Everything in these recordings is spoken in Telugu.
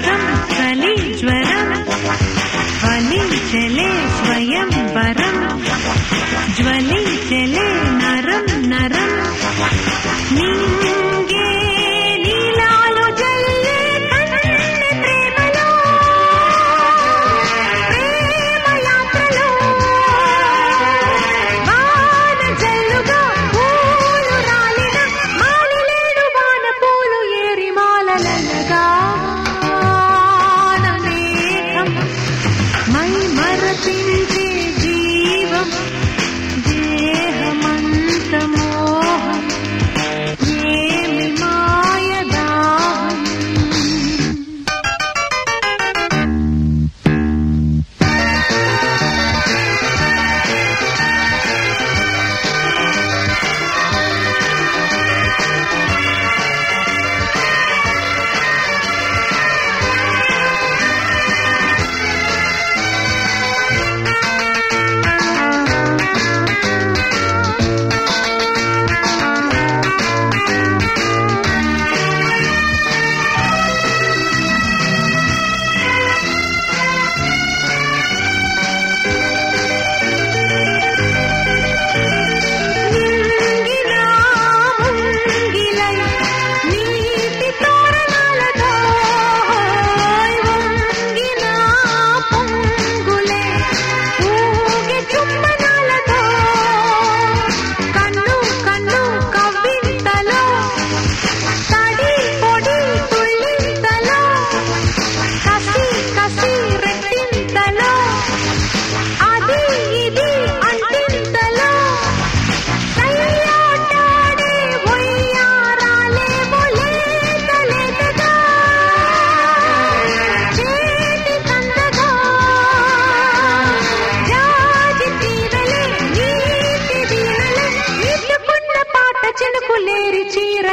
Captain. चिन्ति जीवम्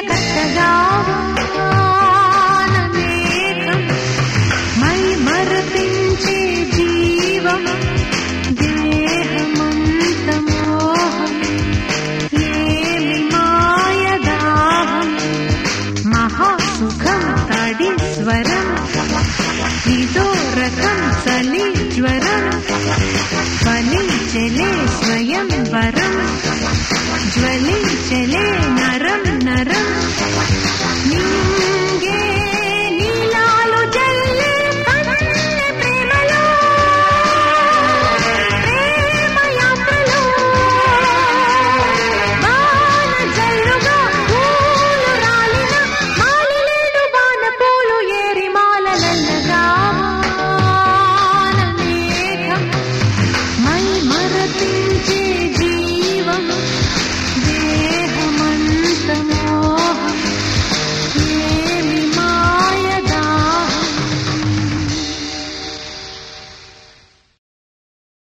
కట్టగా స్వయం వరం జ్వలించలే